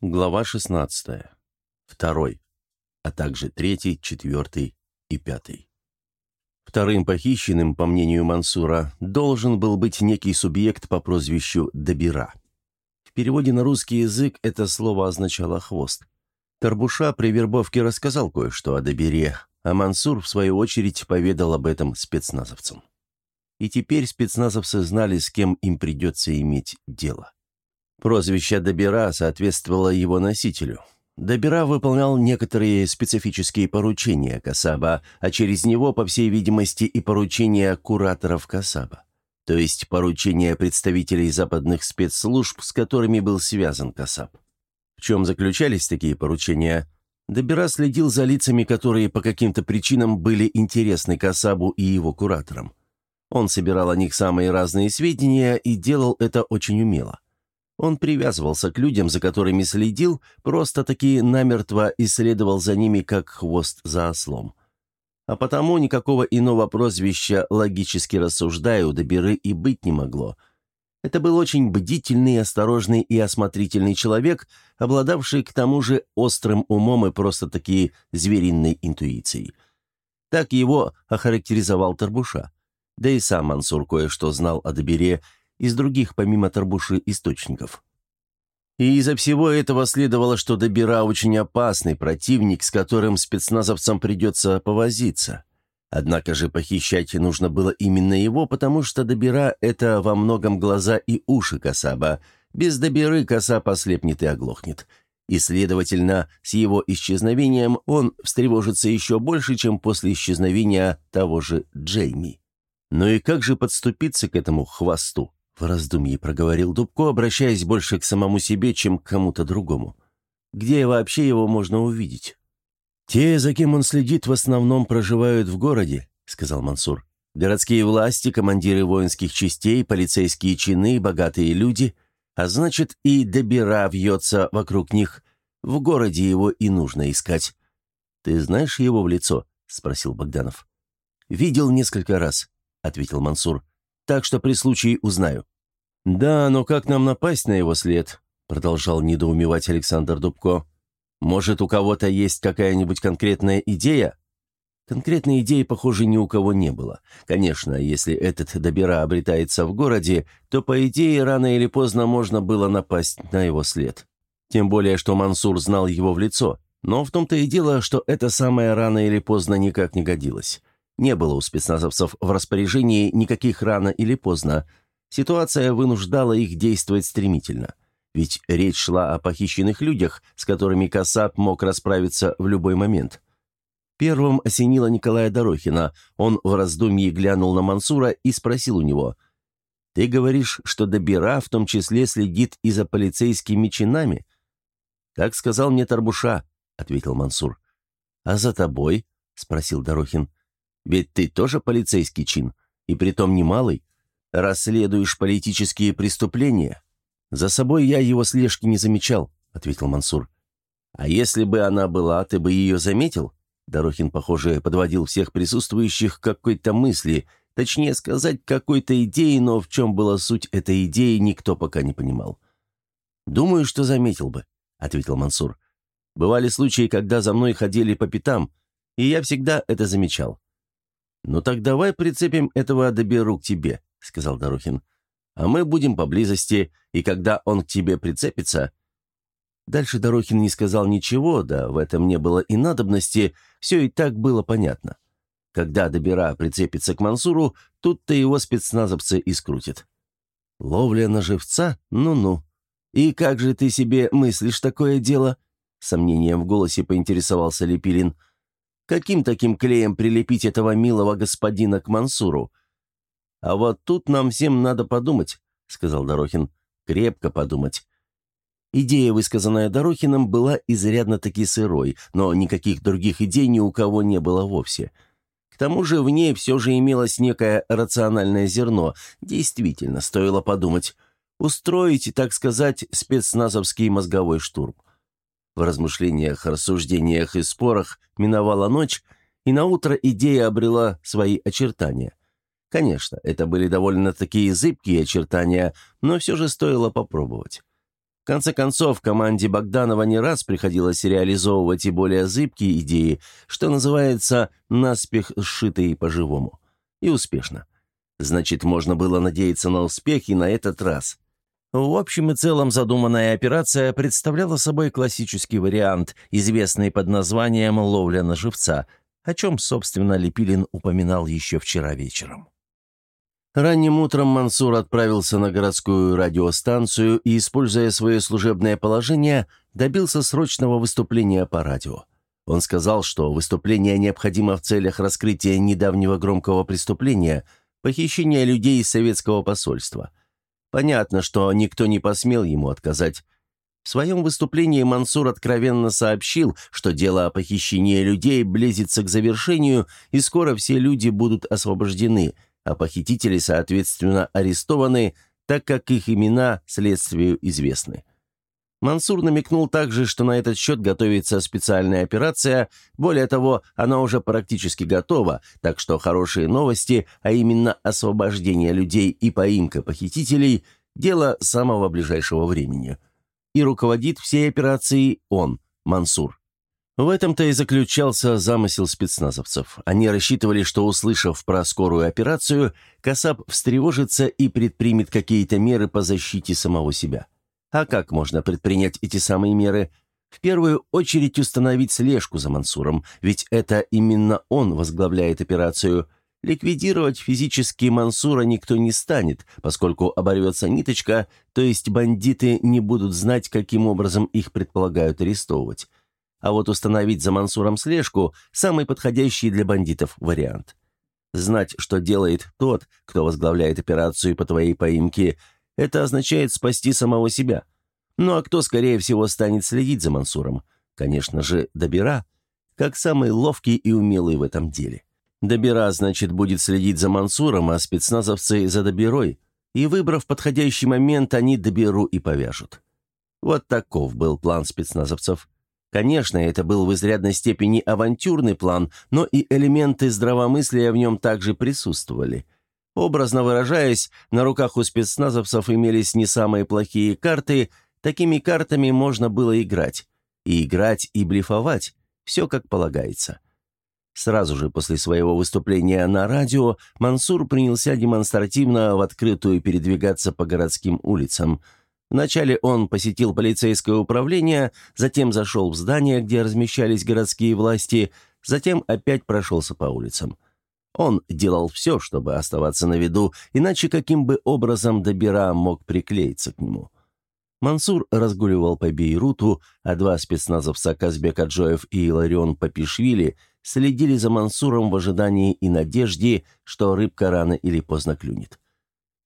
Глава 16. Второй, а также третий, четвертый и пятый. Вторым похищенным, по мнению Мансура, должен был быть некий субъект по прозвищу Добира. В переводе на русский язык это слово означало «хвост». Тарбуша при вербовке рассказал кое-что о Добире, а Мансур, в свою очередь, поведал об этом спецназовцам. И теперь спецназовцы знали, с кем им придется иметь дело. Прозвище Добира соответствовало его носителю. Добира выполнял некоторые специфические поручения Касаба, а через него, по всей видимости, и поручения кураторов Касаба. То есть поручения представителей западных спецслужб, с которыми был связан Касаб. В чем заключались такие поручения? Добира следил за лицами, которые по каким-то причинам были интересны Касабу и его кураторам. Он собирал о них самые разные сведения и делал это очень умело. Он привязывался к людям, за которыми следил, просто-таки намертво исследовал за ними, как хвост за ослом. А потому никакого иного прозвища, логически рассуждая, у Доберы и быть не могло. Это был очень бдительный, осторожный и осмотрительный человек, обладавший к тому же острым умом и просто-таки звериной интуицией. Так его охарактеризовал Тарбуша. Да и сам Мансур кое-что знал о Добере из других, помимо Тарбуши, источников. И из-за всего этого следовало, что Добира очень опасный противник, с которым спецназовцам придется повозиться. Однако же похищать нужно было именно его, потому что Добира — это во многом глаза и уши Касаба. Без Добиры Касаб ослепнет и оглохнет. И, следовательно, с его исчезновением он встревожится еще больше, чем после исчезновения того же Джейми. Ну и как же подступиться к этому хвосту? В раздумье проговорил Дубко, обращаясь больше к самому себе, чем к кому-то другому. «Где вообще его можно увидеть?» «Те, за кем он следит, в основном проживают в городе», — сказал Мансур. «Городские власти, командиры воинских частей, полицейские чины, богатые люди. А значит, и добира вьется вокруг них. В городе его и нужно искать». «Ты знаешь его в лицо?» — спросил Богданов. «Видел несколько раз», — ответил Мансур так что при случае узнаю». «Да, но как нам напасть на его след?» — продолжал недоумевать Александр Дубко. «Может, у кого-то есть какая-нибудь конкретная идея?» Конкретной идеи, похоже, ни у кого не было. Конечно, если этот добира обретается в городе, то, по идее, рано или поздно можно было напасть на его след. Тем более, что Мансур знал его в лицо. Но в том-то и дело, что это самое рано или поздно никак не годилось. Не было у спецназовцев в распоряжении никаких рано или поздно. Ситуация вынуждала их действовать стремительно. Ведь речь шла о похищенных людях, с которыми Касап мог расправиться в любой момент. Первым осенило Николая Дорохина. Он в раздумье глянул на Мансура и спросил у него. «Ты говоришь, что Добира в том числе следит и за полицейскими чинами?» «Так сказал мне Тарбуша», — ответил Мансур. «А за тобой?» — спросил Дорохин. Ведь ты тоже полицейский чин, и притом немалый. Расследуешь политические преступления. За собой я его слежки не замечал», — ответил Мансур. «А если бы она была, ты бы ее заметил?» Дорохин, похоже, подводил всех присутствующих к какой-то мысли, точнее сказать, какой-то идеи, но в чем была суть этой идеи, никто пока не понимал. «Думаю, что заметил бы», — ответил Мансур. «Бывали случаи, когда за мной ходили по пятам, и я всегда это замечал. «Ну так давай прицепим этого доберу к тебе», — сказал Дорохин. «А мы будем поблизости, и когда он к тебе прицепится...» Дальше Дорохин не сказал ничего, да в этом не было и надобности, все и так было понятно. Когда добера прицепится к Мансуру, тут-то его спецназовцы и скрутят. «Ловля на живца? Ну-ну. И как же ты себе мыслишь такое дело?» Сомнением в голосе поинтересовался Лепилин. — Каким таким клеем прилепить этого милого господина к Мансуру? А вот тут нам всем надо подумать, сказал Дорохин. Крепко подумать. Идея, высказанная Дорохиным, была изрядно-таки сырой, но никаких других идей ни у кого не было вовсе. К тому же в ней все же имелось некое рациональное зерно. Действительно, стоило подумать. Устроить, так сказать, спецназовский мозговой штурм. В размышлениях, рассуждениях и спорах миновала ночь, и наутро идея обрела свои очертания. Конечно, это были довольно такие зыбкие очертания, но все же стоило попробовать. конце концов, команде Богданова не раз приходилось реализовывать и более зыбкие идеи, что называется «наспех сшитые по-живому». И успешно. Значит, можно было надеяться на успех и на этот раз. В общем и целом задуманная операция представляла собой классический вариант, известный под названием «ловля на живца», о чем, собственно, Лепилин упоминал еще вчера вечером. Ранним утром Мансур отправился на городскую радиостанцию и, используя свое служебное положение, добился срочного выступления по радио. Он сказал, что выступление необходимо в целях раскрытия недавнего громкого преступления – похищения людей из советского посольства. Понятно, что никто не посмел ему отказать. В своем выступлении Мансур откровенно сообщил, что дело о похищении людей близится к завершению, и скоро все люди будут освобождены, а похитители, соответственно, арестованы, так как их имена следствию известны. Мансур намекнул также, что на этот счет готовится специальная операция, более того, она уже практически готова, так что хорошие новости, а именно освобождение людей и поимка похитителей – дело самого ближайшего времени. И руководит всей операцией он, Мансур. В этом-то и заключался замысел спецназовцев. Они рассчитывали, что, услышав про скорую операцию, Касаб встревожится и предпримет какие-то меры по защите самого себя. А как можно предпринять эти самые меры? В первую очередь установить слежку за Мансуром, ведь это именно он возглавляет операцию. Ликвидировать физически Мансура никто не станет, поскольку оборвется ниточка, то есть бандиты не будут знать, каким образом их предполагают арестовывать. А вот установить за Мансуром слежку – самый подходящий для бандитов вариант. Знать, что делает тот, кто возглавляет операцию по твоей поимке – это означает спасти самого себя. Ну а кто, скорее всего, станет следить за Мансуром? Конечно же, Добира, как самый ловкий и умелый в этом деле. Добира, значит, будет следить за Мансуром, а спецназовцы за Добирой. И, выбрав подходящий момент, они Доберу и повяжут. Вот таков был план спецназовцев. Конечно, это был в изрядной степени авантюрный план, но и элементы здравомыслия в нем также присутствовали – Образно выражаясь, на руках у спецназовцев имелись не самые плохие карты, такими картами можно было играть. И играть, и блефовать, все как полагается. Сразу же после своего выступления на радио Мансур принялся демонстративно в открытую передвигаться по городским улицам. Вначале он посетил полицейское управление, затем зашел в здание, где размещались городские власти, затем опять прошелся по улицам. Он делал все, чтобы оставаться на виду, иначе каким бы образом Добира мог приклеиться к нему. Мансур разгуливал по Бейруту, а два спецназовца Казбек Аджоев и Иларион Папишвили следили за Мансуром в ожидании и надежде, что рыбка рано или поздно клюнет.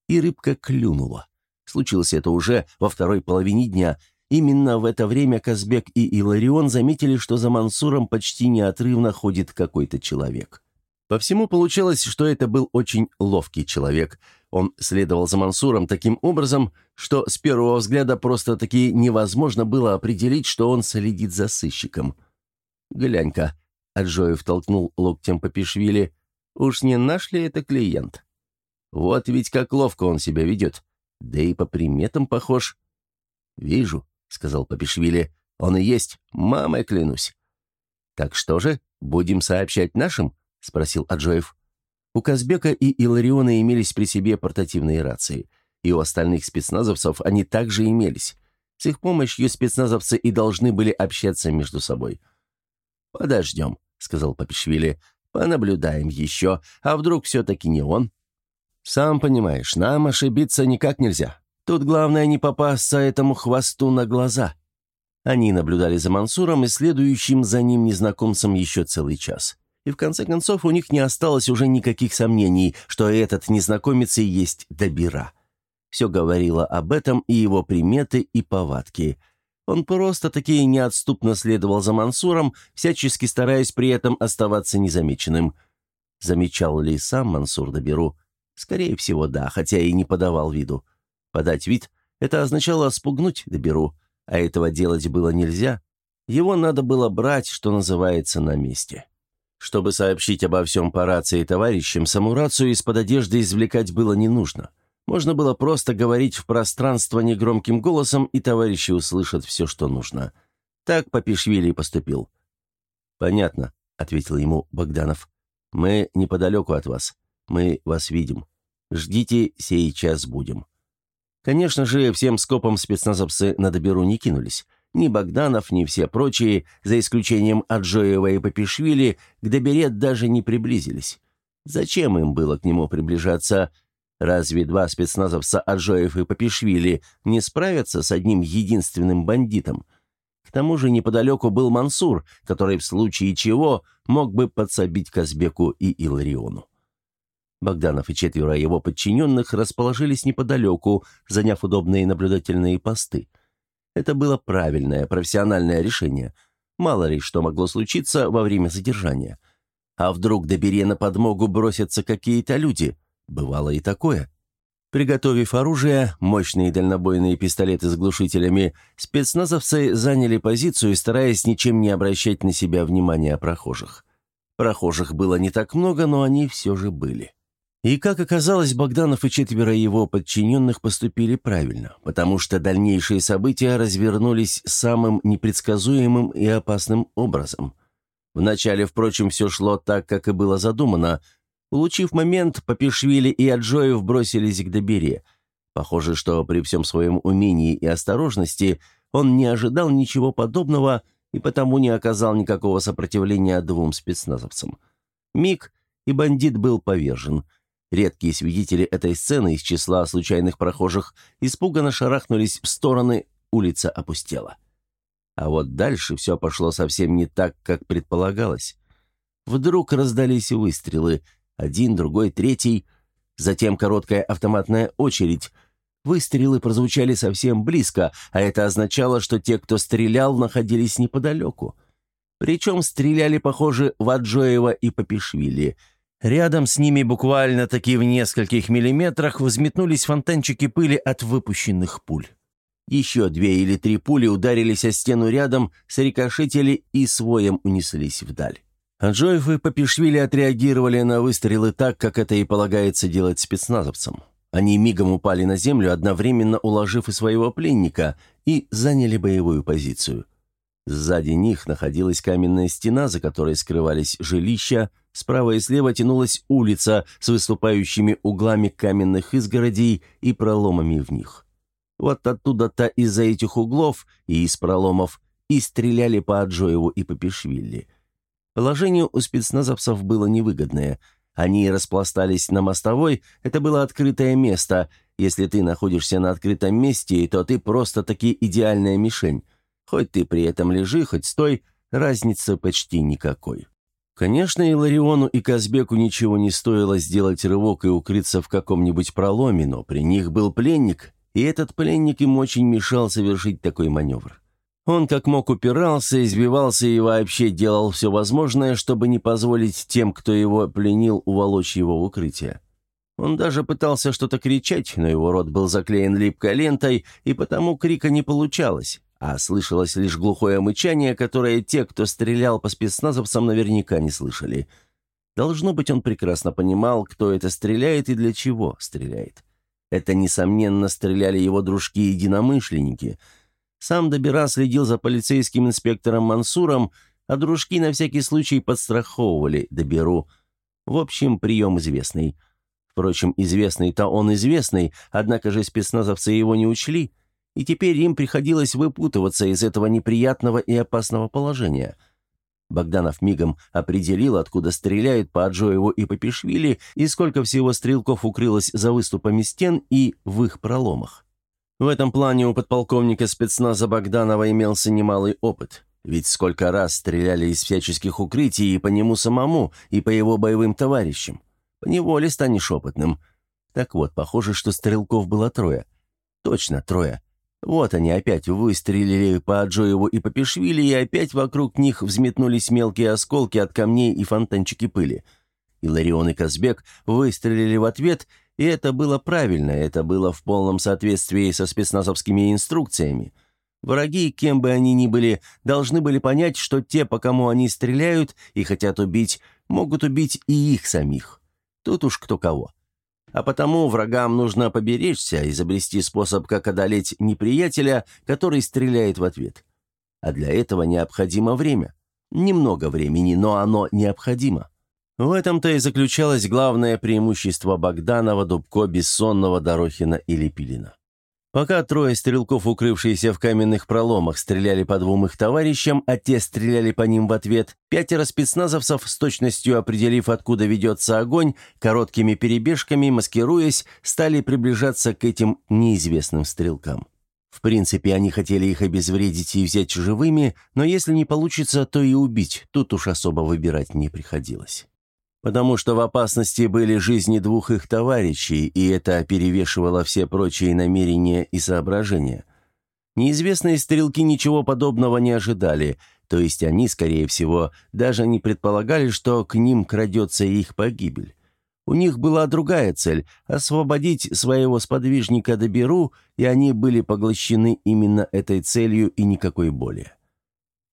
И рыбка клюнула. Случилось это уже во второй половине дня. Именно в это время Казбек и Иларион заметили, что за Мансуром почти неотрывно ходит какой-то человек. По всему получалось, что это был очень ловкий человек. Он следовал за Мансуром таким образом, что с первого взгляда просто-таки невозможно было определить, что он следит за сыщиком. «Глянь-ка», — Аджоев толкнул локтем по Пишвили, — «уж не наш ли это клиент? Вот ведь как ловко он себя ведет. Да и по приметам похож». «Вижу», — сказал Папишвили, — «он и есть, мамой клянусь». «Так что же, будем сообщать нашим?» — спросил Аджоев. У Казбека и Илариона имелись при себе портативные рации. И у остальных спецназовцев они также имелись. С их помощью спецназовцы и должны были общаться между собой. «Подождем», — сказал Папишвили. «Понаблюдаем еще. А вдруг все-таки не он?» «Сам понимаешь, нам ошибиться никак нельзя. Тут главное не попасться этому хвосту на глаза». Они наблюдали за Мансуром и следующим за ним незнакомцем еще целый час и в конце концов у них не осталось уже никаких сомнений, что этот незнакомец и есть Добира. Все говорило об этом и его приметы, и повадки. Он просто-таки неотступно следовал за Мансуром, всячески стараясь при этом оставаться незамеченным. Замечал ли сам Мансур Доберу? Скорее всего, да, хотя и не подавал виду. Подать вид — это означало спугнуть Доберу, а этого делать было нельзя. Его надо было брать, что называется, на месте. Чтобы сообщить обо всем по рации товарищам, саму рацию из-под одежды извлекать было не нужно. Можно было просто говорить в пространство негромким голосом, и товарищи услышат все, что нужно. Так Папишвили поступил. «Понятно», — ответил ему Богданов. «Мы неподалеку от вас. Мы вас видим. Ждите, сейчас будем». Конечно же, всем скопом спецназовцы на доберу не кинулись. Ни Богданов, ни все прочие, за исключением Аджоева и Папишвили, к добере даже не приблизились. Зачем им было к нему приближаться? Разве два спецназовца Аджоев и Папишвили не справятся с одним единственным бандитом? К тому же неподалеку был Мансур, который в случае чего мог бы подсобить Казбеку и Илариону. Богданов и четверо его подчиненных расположились неподалеку, заняв удобные наблюдательные посты. Это было правильное, профессиональное решение. Мало ли что могло случиться во время задержания. А вдруг до Берена подмогу бросятся какие-то люди? Бывало и такое. Приготовив оружие, мощные дальнобойные пистолеты с глушителями, спецназовцы заняли позицию, стараясь ничем не обращать на себя внимания прохожих. Прохожих было не так много, но они все же были. И, как оказалось, Богданов и четверо его подчиненных поступили правильно, потому что дальнейшие события развернулись самым непредсказуемым и опасным образом. Вначале, впрочем, все шло так, как и было задумано. Улучив момент, Папишвили и Аджоев бросились к Добере. Похоже, что при всем своем умении и осторожности он не ожидал ничего подобного и потому не оказал никакого сопротивления двум спецназовцам. Миг, и бандит был повержен – Редкие свидетели этой сцены из числа случайных прохожих испуганно шарахнулись в стороны, улица опустела. А вот дальше все пошло совсем не так, как предполагалось. Вдруг раздались выстрелы, один, другой, третий, затем короткая автоматная очередь. Выстрелы прозвучали совсем близко, а это означало, что те, кто стрелял, находились неподалеку. Причем стреляли, похоже, в Аджоева и Папишвили – Рядом с ними, буквально-таки в нескольких миллиметрах, взметнулись фонтанчики пыли от выпущенных пуль. Еще две или три пули ударились о стену рядом, срикошетили и своем унеслись вдаль. Аджоев и Папишвили отреагировали на выстрелы так, как это и полагается делать спецназовцам. Они мигом упали на землю, одновременно уложив и своего пленника, и заняли боевую позицию. Сзади них находилась каменная стена, за которой скрывались жилища, справа и слева тянулась улица с выступающими углами каменных изгородей и проломами в них. Вот оттуда-то из-за этих углов и из проломов и стреляли по Аджоеву и по Пешвили. Положение у спецназовцев было невыгодное. Они распластались на мостовой, это было открытое место. Если ты находишься на открытом месте, то ты просто-таки идеальная мишень. Хоть ты при этом лежи, хоть стой, разницы почти никакой. Конечно, и Лариону, и Казбеку ничего не стоило сделать рывок и укрыться в каком-нибудь проломе, но при них был пленник, и этот пленник им очень мешал совершить такой маневр. Он как мог упирался, избивался и вообще делал все возможное, чтобы не позволить тем, кто его пленил, уволочь его в укрытие. Он даже пытался что-то кричать, но его рот был заклеен липкой лентой, и потому крика не получалось а слышалось лишь глухое мычание, которое те, кто стрелял по спецназовцам, наверняка не слышали. Должно быть, он прекрасно понимал, кто это стреляет и для чего стреляет. Это, несомненно, стреляли его дружки-единомышленники. Сам Добира следил за полицейским инспектором Мансуром, а дружки на всякий случай подстраховывали Доберу. В общем, прием известный. Впрочем, известный-то он известный, однако же спецназовцы его не учли — и теперь им приходилось выпутываться из этого неприятного и опасного положения. Богданов мигом определил, откуда стреляют по Аджоеву и по Пешвили, и сколько всего стрелков укрылось за выступами стен и в их проломах. В этом плане у подполковника спецназа Богданова имелся немалый опыт. Ведь сколько раз стреляли из всяческих укрытий и по нему самому, и по его боевым товарищам. Поневоле станешь опытным. Так вот, похоже, что стрелков было трое. Точно трое. Вот они опять выстрелили по Джоеву и по Пешвили, и опять вокруг них взметнулись мелкие осколки от камней и фонтанчики пыли. Иларион и Казбек выстрелили в ответ, и это было правильно, это было в полном соответствии со спецназовскими инструкциями. Враги, кем бы они ни были, должны были понять, что те, по кому они стреляют и хотят убить, могут убить и их самих. Тут уж кто кого. А потому врагам нужно поберечься, изобрести способ, как одолеть неприятеля, который стреляет в ответ. А для этого необходимо время. Немного времени, но оно необходимо. В этом-то и заключалось главное преимущество Богданова, Дубко, Бессонного, Дорохина и Лепилина. Пока трое стрелков, укрывшиеся в каменных проломах, стреляли по двум их товарищам, а те стреляли по ним в ответ, пятеро спецназовцев, с точностью определив, откуда ведется огонь, короткими перебежками, маскируясь, стали приближаться к этим неизвестным стрелкам. В принципе, они хотели их обезвредить и взять живыми, но если не получится, то и убить, тут уж особо выбирать не приходилось потому что в опасности были жизни двух их товарищей, и это перевешивало все прочие намерения и соображения. Неизвестные стрелки ничего подобного не ожидали, то есть они, скорее всего, даже не предполагали, что к ним крадется их погибель. У них была другая цель – освободить своего сподвижника Доберу, и они были поглощены именно этой целью и никакой более.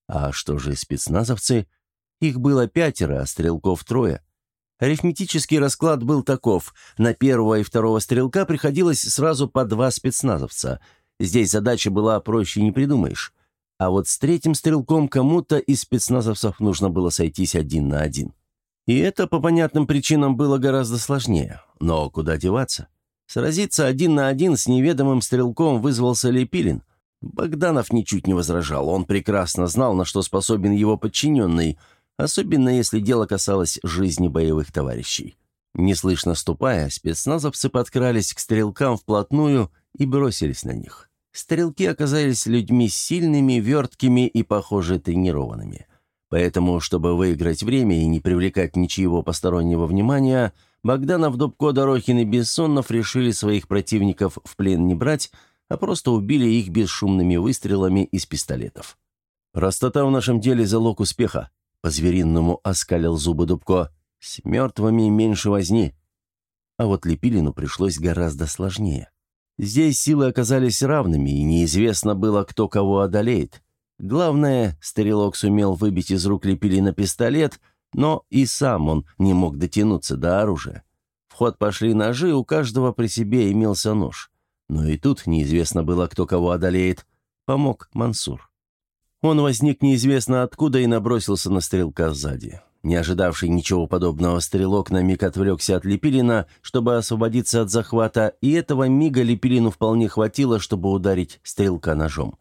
А что же спецназовцы? Их было пятеро, а стрелков трое – Арифметический расклад был таков. На первого и второго стрелка приходилось сразу по два спецназовца. Здесь задача была проще не придумаешь. А вот с третьим стрелком кому-то из спецназовцев нужно было сойтись один на один. И это по понятным причинам было гораздо сложнее. Но куда деваться? Сразиться один на один с неведомым стрелком вызвался Лепилин. Богданов ничуть не возражал. Он прекрасно знал, на что способен его подчиненный – особенно если дело касалось жизни боевых товарищей. Неслышно ступая, спецназовцы подкрались к стрелкам вплотную и бросились на них. Стрелки оказались людьми сильными, верткими и, похоже, тренированными. Поэтому, чтобы выиграть время и не привлекать ничьего постороннего внимания, Богданов, Дубко, Дорохин и Бессонов решили своих противников в плен не брать, а просто убили их бесшумными выстрелами из пистолетов. «Простота в нашем деле – залог успеха», по-зверинному оскалил зубы Дубко. «С мертвыми меньше возни». А вот Лепилину пришлось гораздо сложнее. Здесь силы оказались равными, и неизвестно было, кто кого одолеет. Главное, стрелок сумел выбить из рук Лепилина пистолет, но и сам он не мог дотянуться до оружия. В ход пошли ножи, у каждого при себе имелся нож. Но и тут неизвестно было, кто кого одолеет. Помог Мансур. Он возник неизвестно откуда и набросился на стрелка сзади. Не ожидавший ничего подобного стрелок на миг отвлекся от Лепилина, чтобы освободиться от захвата, и этого мига Лепилину вполне хватило, чтобы ударить стрелка ножом.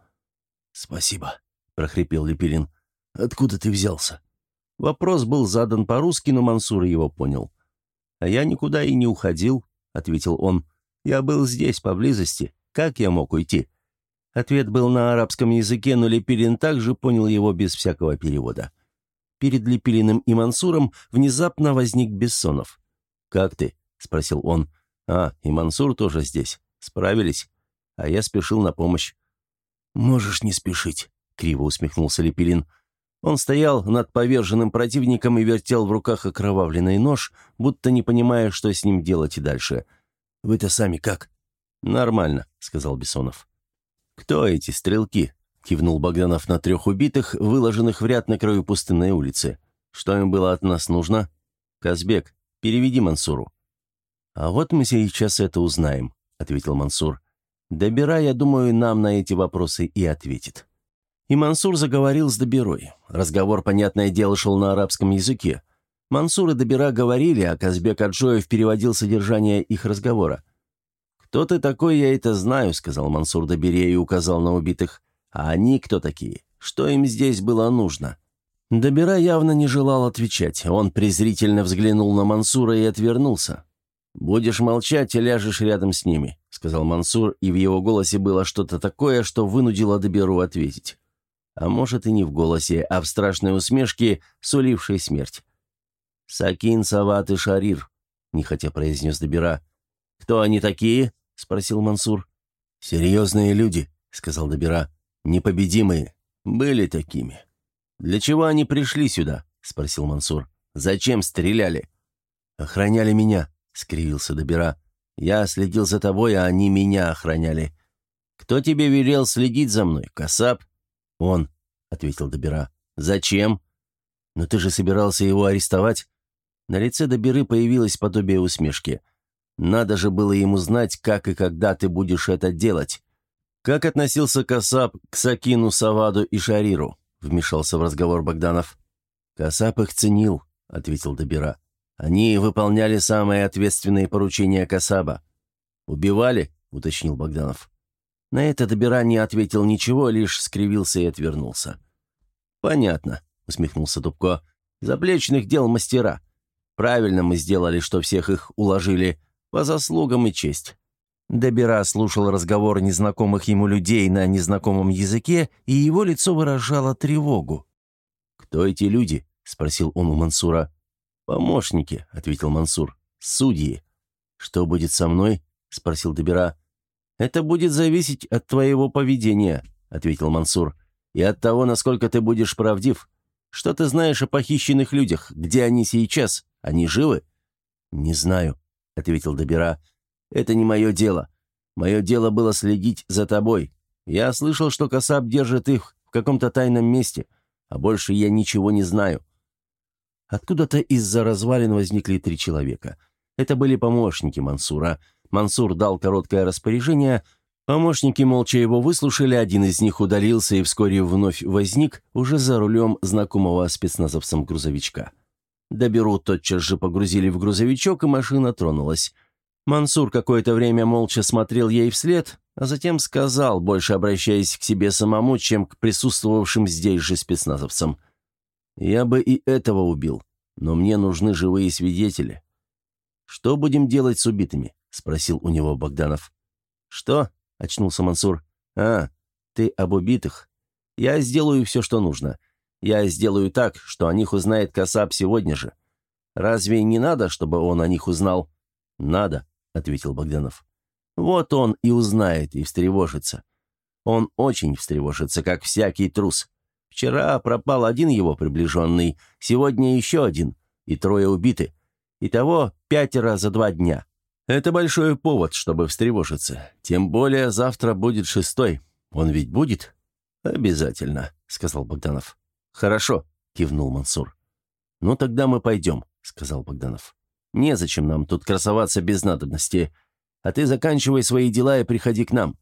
«Спасибо», — прохрипел Лепилин. «Откуда ты взялся?» Вопрос был задан по-русски, но Мансур его понял. «А я никуда и не уходил», — ответил он. «Я был здесь, поблизости. Как я мог уйти?» Ответ был на арабском языке, но Лепилин также понял его без всякого перевода. Перед Лепилиным и Мансуром внезапно возник Бессонов. «Как ты?» — спросил он. «А, и Мансур тоже здесь. Справились?» А я спешил на помощь. «Можешь не спешить», — криво усмехнулся Лепилин. Он стоял над поверженным противником и вертел в руках окровавленный нож, будто не понимая, что с ним делать и дальше. «Вы-то сами как?» «Нормально», — сказал Бессонов. «Кто эти стрелки?» — кивнул Богданов на трех убитых, выложенных в ряд на краю пустынной улицы. «Что им было от нас нужно?» «Казбек, переведи Мансуру». «А вот мы сейчас это узнаем», — ответил Мансур. «Добира, я думаю, нам на эти вопросы и ответит». И Мансур заговорил с Доберой. Разговор, понятное дело, шел на арабском языке. Мансур и Добира говорили, а Казбек Аджоев переводил содержание их разговора. «Кто ты такой, я это знаю», — сказал Мансур Добере и указал на убитых. «А они кто такие? Что им здесь было нужно?» Добера явно не желал отвечать. Он презрительно взглянул на Мансура и отвернулся. «Будешь молчать и ляжешь рядом с ними», — сказал Мансур, и в его голосе было что-то такое, что вынудило Доберу ответить. А может и не в голосе, а в страшной усмешке, сулившей смерть. «Сакин, Сават и Шарир», — нехотя произнес Добера. «Кто они такие?» — спросил Мансур. «Серьезные люди», — сказал Добира. «Непобедимые. Были такими». «Для чего они пришли сюда?» — спросил Мансур. «Зачем стреляли?» «Охраняли меня», — скривился Добира. «Я следил за тобой, а они меня охраняли». «Кто тебе велел следить за мной? Касап?» «Он», — ответил Добира. «Зачем?» «Но ты же собирался его арестовать?» На лице Добиры появилось подобие усмешки. Надо же было ему знать, как и когда ты будешь это делать. Как относился Касап к Сакину, Саваду и Шариру? Вмешался в разговор Богданов. Касап их ценил, ответил Добира. Они выполняли самые ответственные поручения Касаба. «Убивали?» — уточнил Богданов. На это Добира не ответил ничего, лишь скривился и отвернулся. «Понятно», — усмехнулся Дубко. «Заплечных дел мастера. Правильно мы сделали, что всех их уложили. По заслугам и честь». Добира слушал разговор незнакомых ему людей на незнакомом языке, и его лицо выражало тревогу. «Кто эти люди?» — спросил он у Мансура. «Помощники», — ответил Мансур. «Судьи». «Что будет со мной?» — спросил Добира. «Это будет зависеть от твоего поведения», — ответил Мансур. «И от того, насколько ты будешь правдив. Что ты знаешь о похищенных людях? Где они сейчас? Они живы?» «Не знаю», — ответил Добира. «Это не мое дело. Мое дело было следить за тобой. Я слышал, что Касаб держит их в каком-то тайном месте, а больше я ничего не знаю. Откуда-то из-за развалин возникли три человека. Это были помощники Мансура. Мансур дал короткое распоряжение. Помощники молча его выслушали, один из них удалился и вскоре вновь возник, уже за рулем знакомого спецназовцам грузовичка. Доберу тотчас же погрузили в грузовичок, и машина тронулась. Мансур какое-то время молча смотрел ей вслед, а затем сказал, больше обращаясь к себе самому, чем к присутствовавшим здесь же спецназовцам – я бы и этого убил, но мне нужны живые свидетели. Что будем делать с убитыми? спросил у него Богданов. Что? очнулся Мансур. А, ты об убитых. Я сделаю все, что нужно. Я сделаю так, что о них узнает Касап сегодня же. Разве не надо, чтобы он о них узнал? Надо, ответил Богданов. Вот он и узнает, и встревожится. Он очень встревожится, как всякий трус. Вчера пропал один его приближенный, сегодня еще один, и трое убиты. Итого пятеро за два дня. Это большой повод, чтобы встревожиться. Тем более завтра будет шестой. Он ведь будет? Обязательно, сказал Богданов. Хорошо, кивнул Мансур. Ну тогда мы пойдем, сказал Богданов. Незачем нам тут красоваться без надобности. А ты заканчивай свои дела и приходи к нам.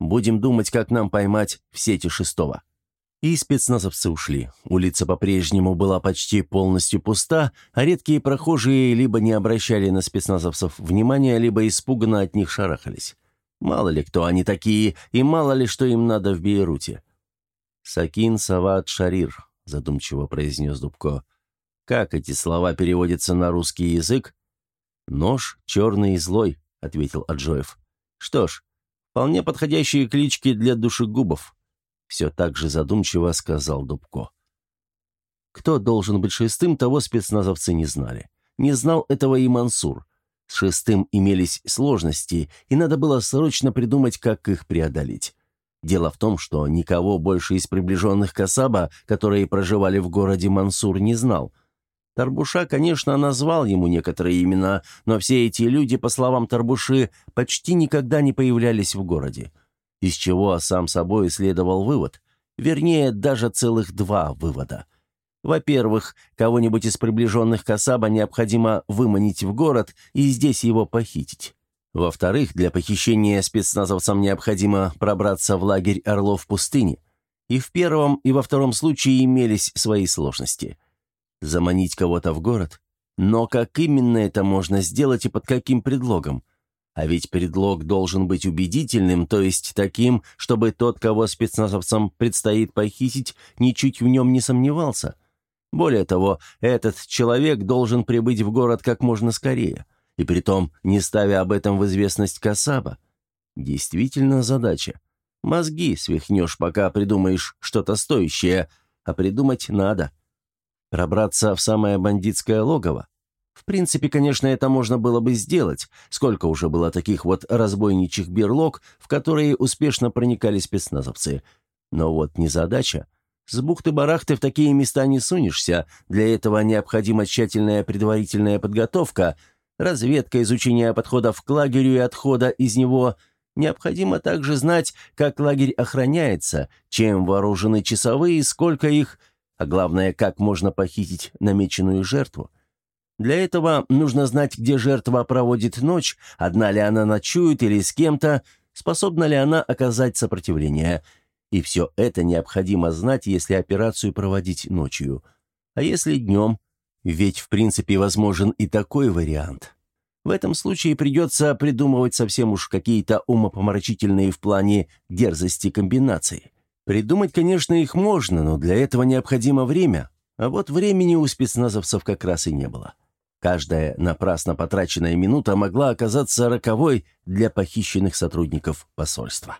Будем думать, как нам поймать в сети шестого. И спецназовцы ушли. Улица по-прежнему была почти полностью пуста, а редкие прохожие либо не обращали на спецназовцев внимания, либо испуганно от них шарахались. Мало ли кто они такие, и мало ли что им надо в Бейруте. «Сакин Сават Шарир», — задумчиво произнес Дубко. «Как эти слова переводятся на русский язык?» «Нож черный и злой», — ответил Аджоев. «Что ж, вполне подходящие клички для душегубов» все так же задумчиво сказал Дубко. Кто должен быть шестым, того спецназовцы не знали. Не знал этого и Мансур. С шестым имелись сложности, и надо было срочно придумать, как их преодолеть. Дело в том, что никого больше из приближенных Касаба, которые проживали в городе Мансур, не знал. Тарбуша, конечно, назвал ему некоторые имена, но все эти люди, по словам Тарбуши, почти никогда не появлялись в городе из чего сам собой следовал вывод, вернее, даже целых два вывода. Во-первых, кого-нибудь из приближенных Касаба необходимо выманить в город и здесь его похитить. Во-вторых, для похищения спецназовцам необходимо пробраться в лагерь Орлов в пустыне. И в первом, и во втором случае имелись свои сложности. Заманить кого-то в город? Но как именно это можно сделать и под каким предлогом? А ведь предлог должен быть убедительным, то есть таким, чтобы тот, кого спецназовцам предстоит похитить, ничуть в нем не сомневался. Более того, этот человек должен прибыть в город как можно скорее, и притом не ставя об этом в известность Касаба. Действительно задача. Мозги свихнешь, пока придумаешь что-то стоящее, а придумать надо. Пробраться в самое бандитское логово? В принципе, конечно, это можно было бы сделать. Сколько уже было таких вот разбойничьих берлог, в которые успешно проникали спецназовцы. Но вот незадача. С бухты-барахты в такие места не сунешься. Для этого необходима тщательная предварительная подготовка, разведка, изучение подходов к лагерю и отхода из него. Необходимо также знать, как лагерь охраняется, чем вооружены часовые, сколько их, а главное, как можно похитить намеченную жертву. Для этого нужно знать, где жертва проводит ночь, одна ли она ночует или с кем-то, способна ли она оказать сопротивление. И все это необходимо знать, если операцию проводить ночью. А если днем? Ведь в принципе возможен и такой вариант. В этом случае придется придумывать совсем уж какие-то умопомрачительные в плане дерзости комбинации. Придумать, конечно, их можно, но для этого необходимо время. А вот времени у спецназовцев как раз и не было. Каждая напрасно потраченная минута могла оказаться роковой для похищенных сотрудников посольства.